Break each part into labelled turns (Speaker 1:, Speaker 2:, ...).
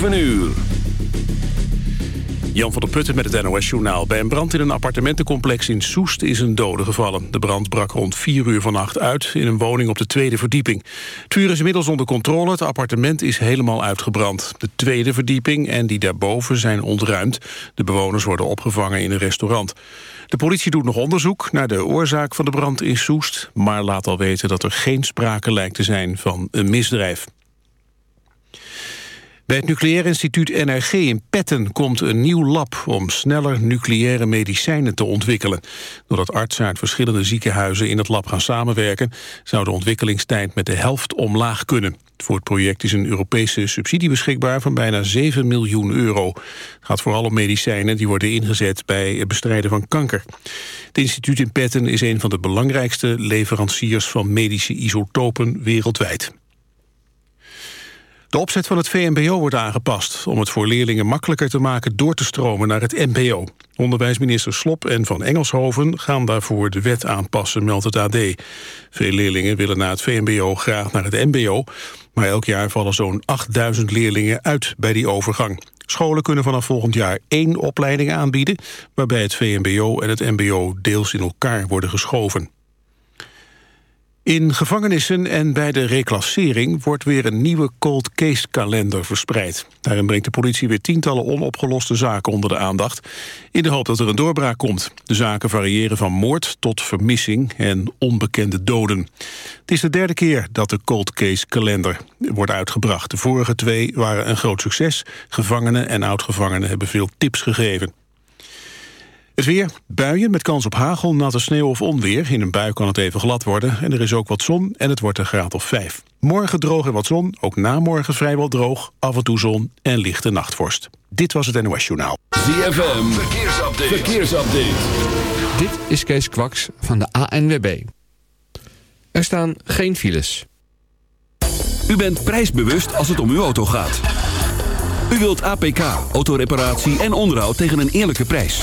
Speaker 1: 7 uur.
Speaker 2: Jan van der Putten met het NOS-journaal. Bij een brand in een appartementencomplex in Soest is een dode gevallen. De brand brak rond 4 uur vannacht uit in een woning op de tweede verdieping. Het vuur is inmiddels onder controle. Het appartement is helemaal uitgebrand. De tweede verdieping en die daarboven zijn ontruimd. De bewoners worden opgevangen in een restaurant. De politie doet nog onderzoek naar de oorzaak van de brand in Soest... maar laat al weten dat er geen sprake lijkt te zijn van een misdrijf. Bij het Nucleair Instituut NRG in Petten komt een nieuw lab... om sneller nucleaire medicijnen te ontwikkelen. Doordat artsen uit verschillende ziekenhuizen in het lab gaan samenwerken... zou de ontwikkelingstijd met de helft omlaag kunnen. Voor het project is een Europese subsidie beschikbaar van bijna 7 miljoen euro. Het gaat vooral om medicijnen die worden ingezet bij het bestrijden van kanker. Het instituut in Petten is een van de belangrijkste leveranciers van medische isotopen wereldwijd. De opzet van het VMBO wordt aangepast... om het voor leerlingen makkelijker te maken door te stromen naar het MBO. Onderwijsminister Slop en Van Engelshoven gaan daarvoor de wet aanpassen, meldt het AD. Veel leerlingen willen naar het VMBO graag naar het MBO... maar elk jaar vallen zo'n 8000 leerlingen uit bij die overgang. Scholen kunnen vanaf volgend jaar één opleiding aanbieden... waarbij het VMBO en het MBO deels in elkaar worden geschoven. In gevangenissen en bij de reclassering wordt weer een nieuwe cold case kalender verspreid. Daarin brengt de politie weer tientallen onopgeloste zaken onder de aandacht... in de hoop dat er een doorbraak komt. De zaken variëren van moord tot vermissing en onbekende doden. Het is de derde keer dat de cold case kalender wordt uitgebracht. De vorige twee waren een groot succes. Gevangenen en oudgevangenen hebben veel tips gegeven. Het weer, buien met kans op hagel, natte sneeuw of onweer. In een bui kan het even glad worden en er is ook wat zon en het wordt een graad of 5. Morgen droog en wat zon, ook na morgen vrijwel droog, af en toe zon en lichte nachtvorst. Dit was het NOS Journaal.
Speaker 1: ZFM, verkeersupdate. verkeersupdate.
Speaker 3: Dit is Kees Kwaks van de ANWB. Er staan geen files.
Speaker 1: U bent prijsbewust als het om uw auto gaat. U wilt APK, autoreparatie en onderhoud tegen een eerlijke prijs.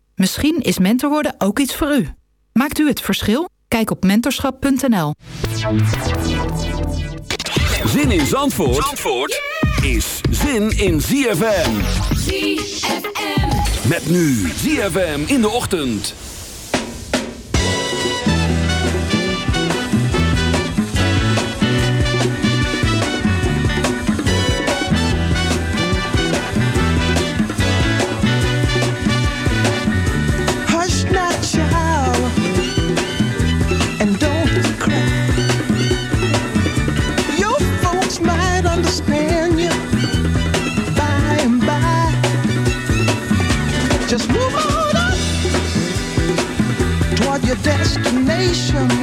Speaker 4: Misschien is mentor worden ook iets voor u. Maakt u het verschil? Kijk op mentorschap.nl.
Speaker 1: Zin in Zandvoort, Zandvoort is zin in ZFM.
Speaker 5: ZFM.
Speaker 1: Met nu ZFM in de ochtend.
Speaker 6: destination.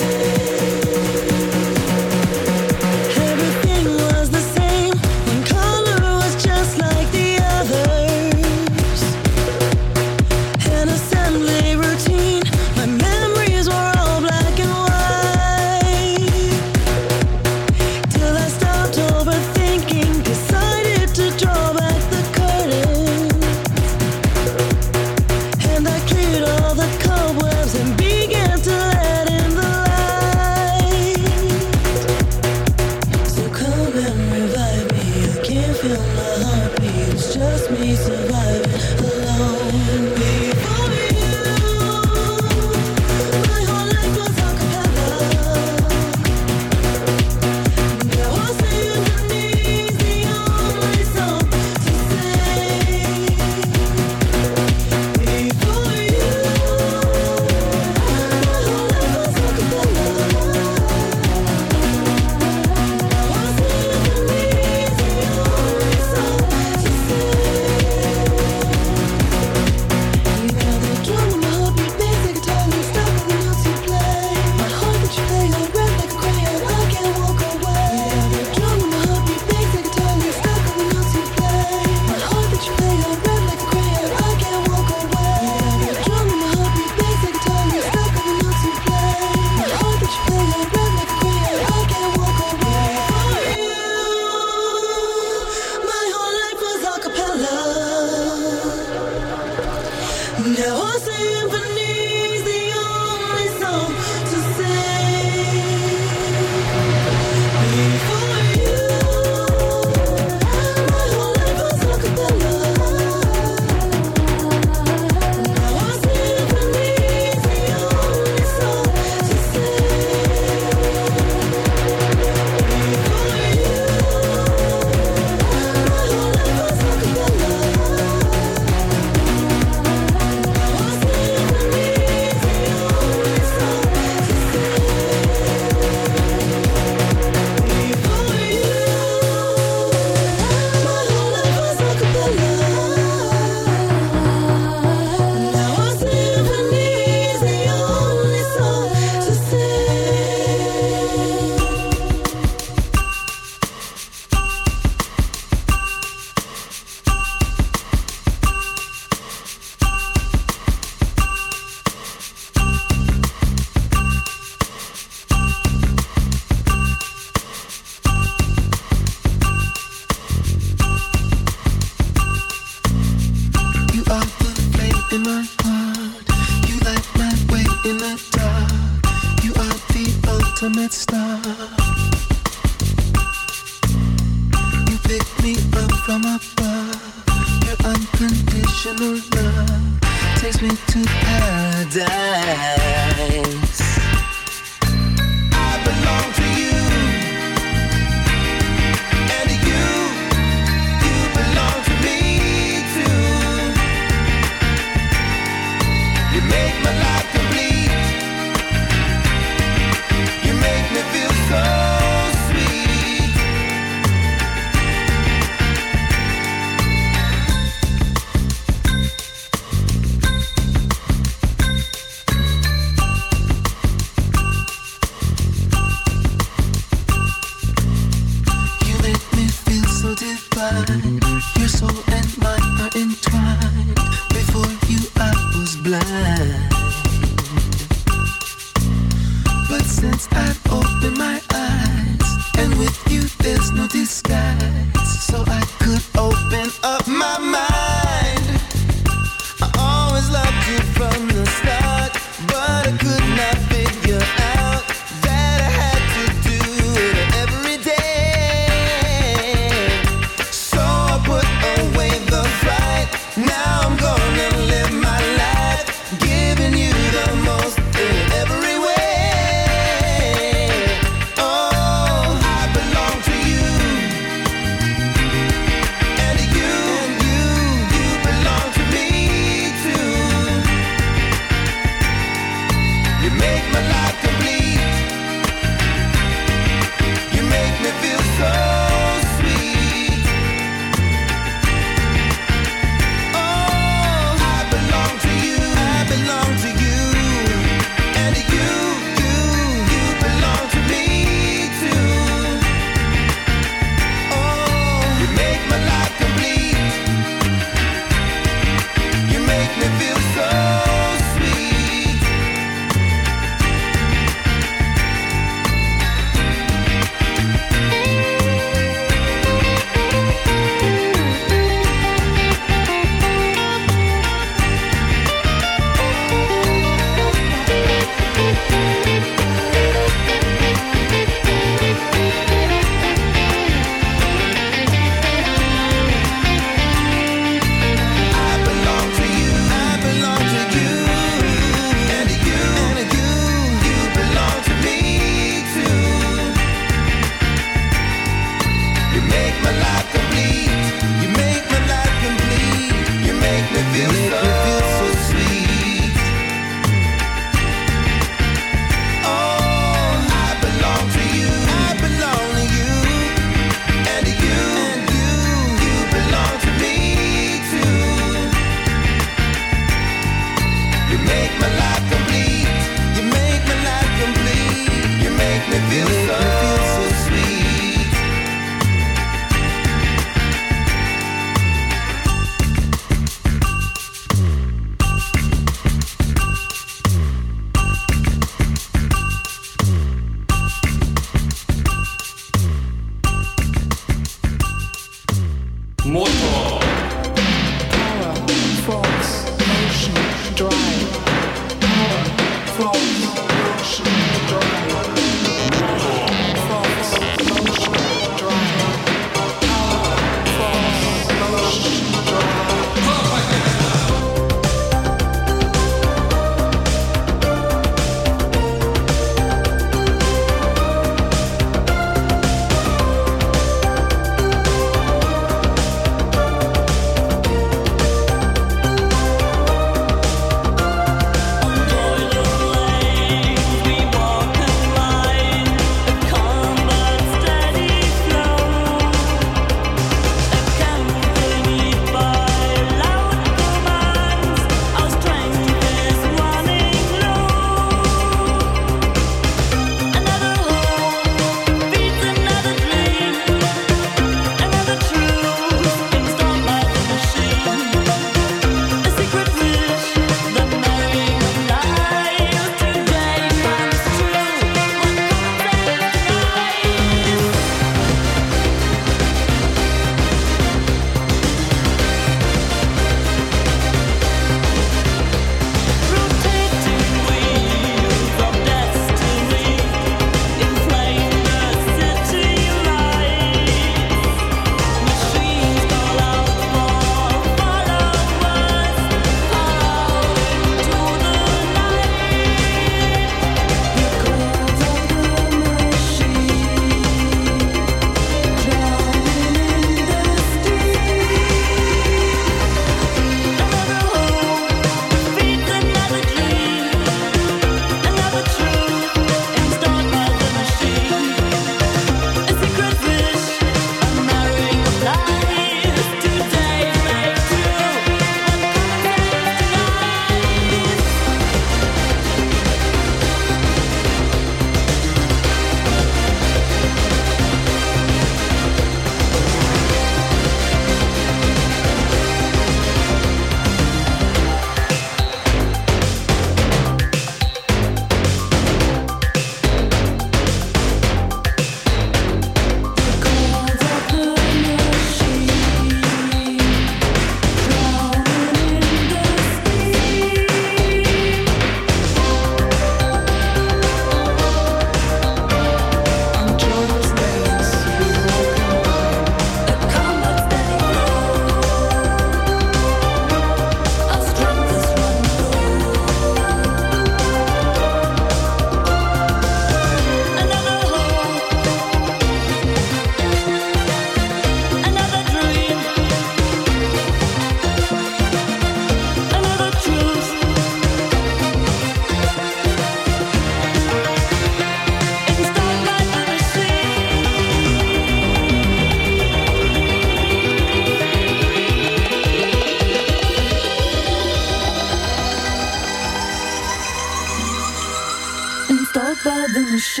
Speaker 5: Het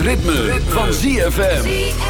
Speaker 5: ritme, van ZFM.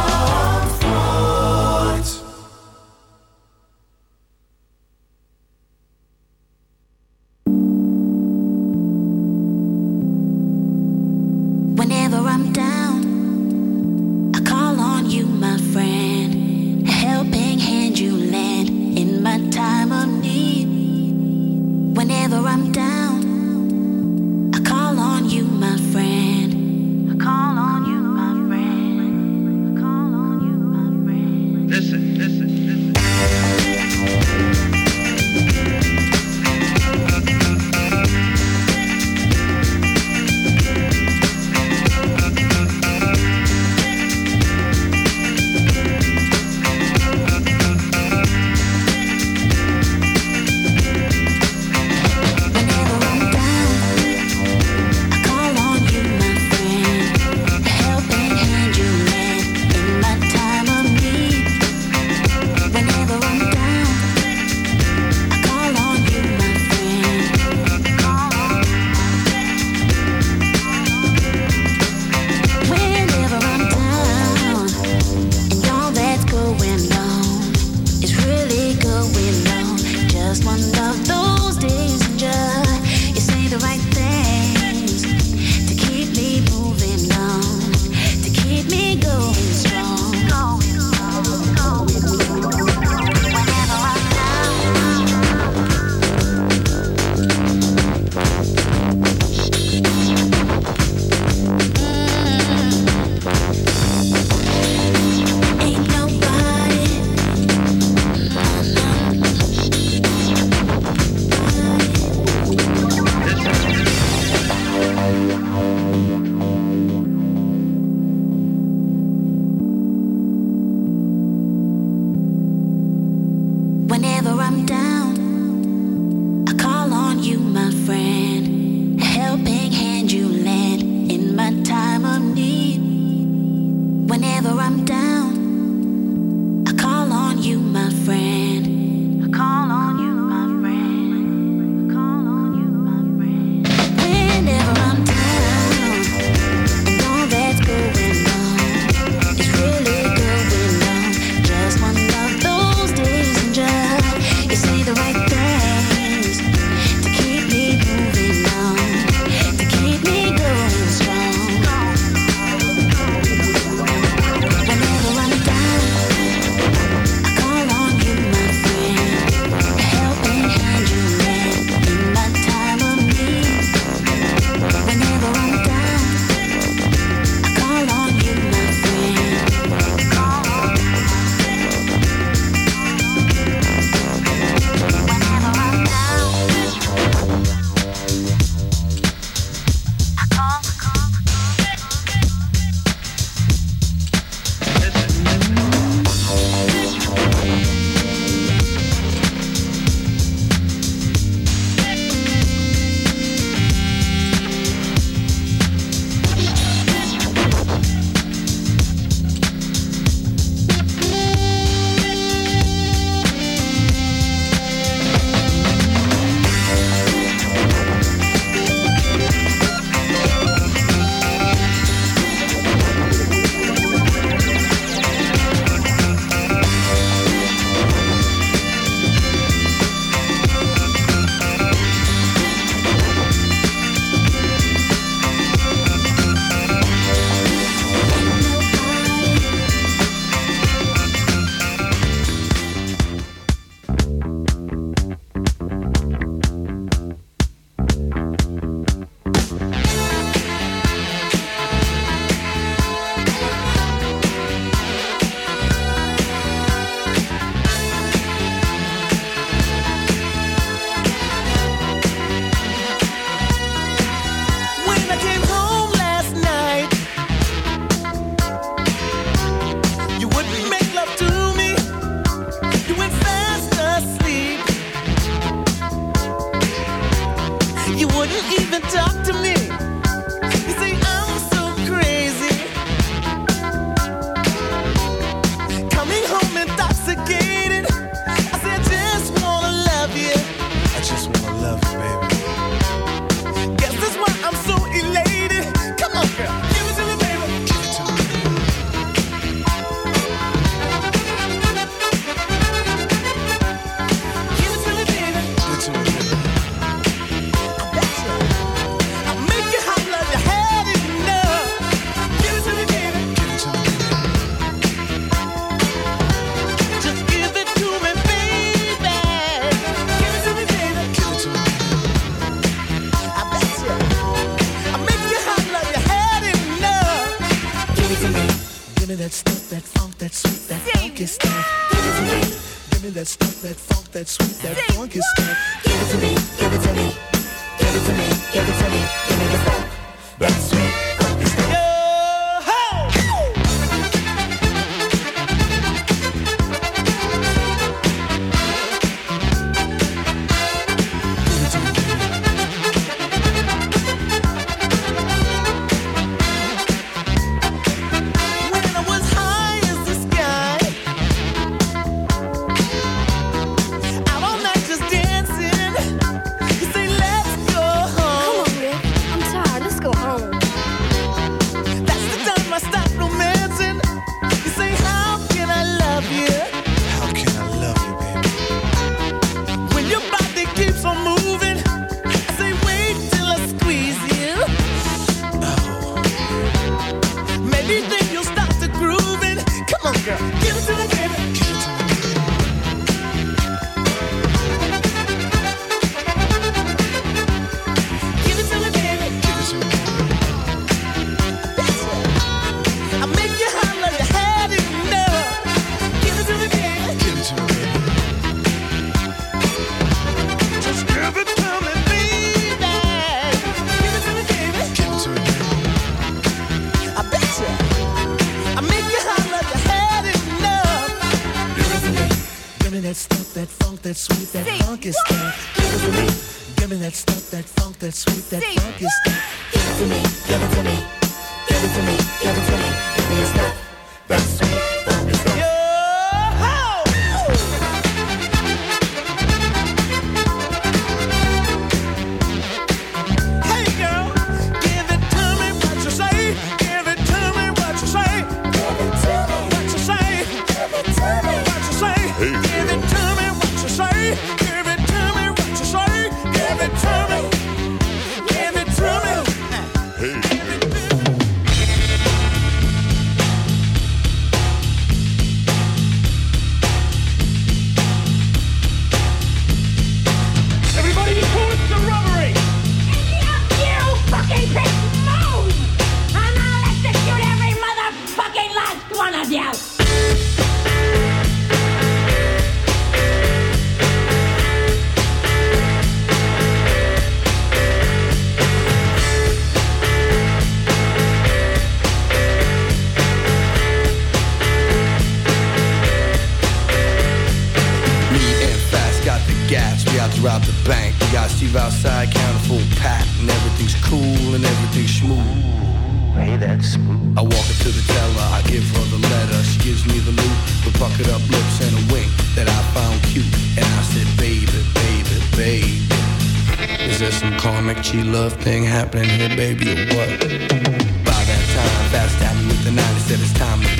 Speaker 7: that stuff, that funk, that sweet, that funk
Speaker 8: is.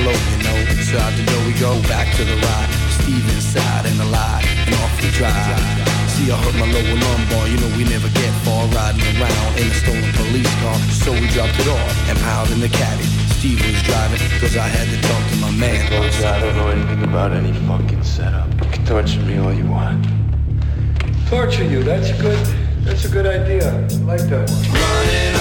Speaker 8: float, you know. So out the door we go, back to the ride. Steve inside and alive, and off the drive. See, I hurt my lower lumbar, you know we never get far riding around in a stolen police car. So we dropped it off and piled in the caddy. Steve was driving, cause I had to talk to my man.
Speaker 9: Cause I don't know anything about any fucking setup. You can torture me all you want.
Speaker 6: Torture you, that's a good, that's a good idea. I like that one.
Speaker 8: Running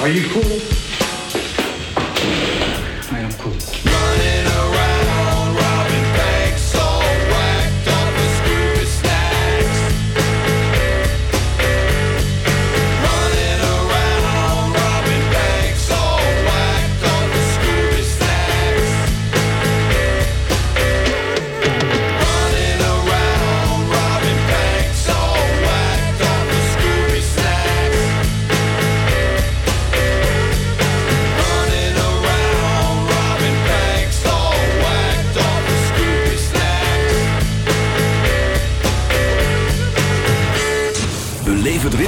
Speaker 6: Are you cool?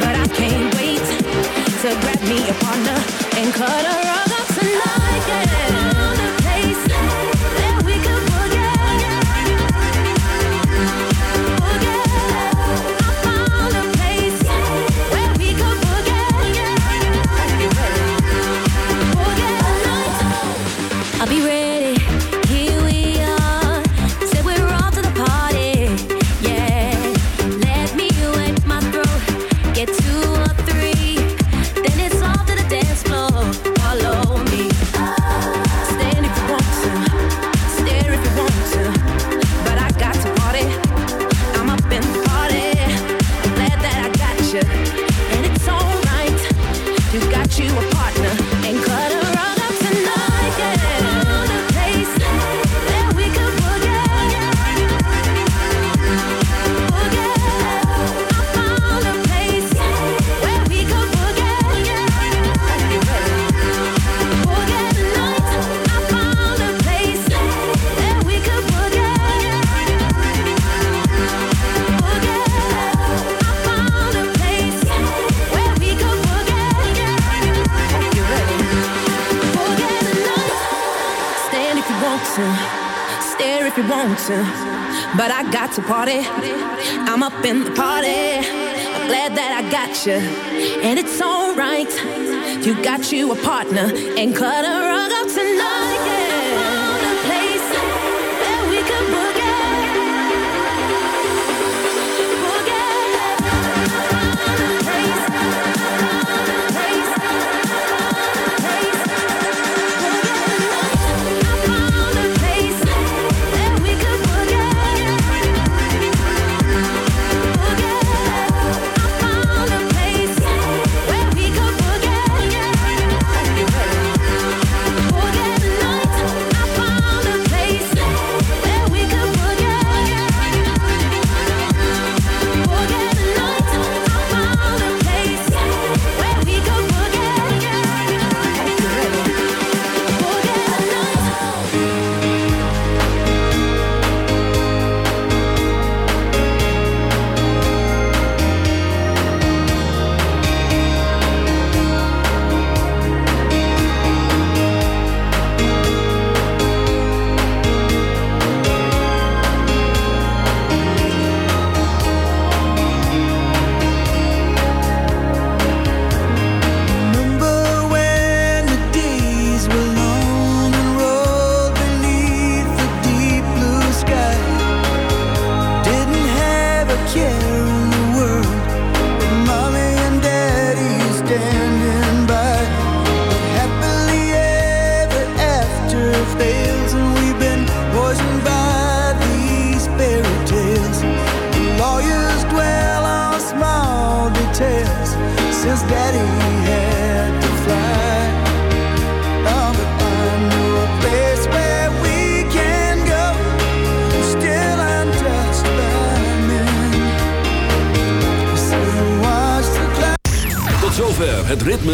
Speaker 7: but I can't wait to
Speaker 5: grab me a partner and cut a rug up tonight. Yeah. but I got to party. I'm up in the party. I'm glad that I got you, and it's alright. You got you a partner and cut
Speaker 6: her.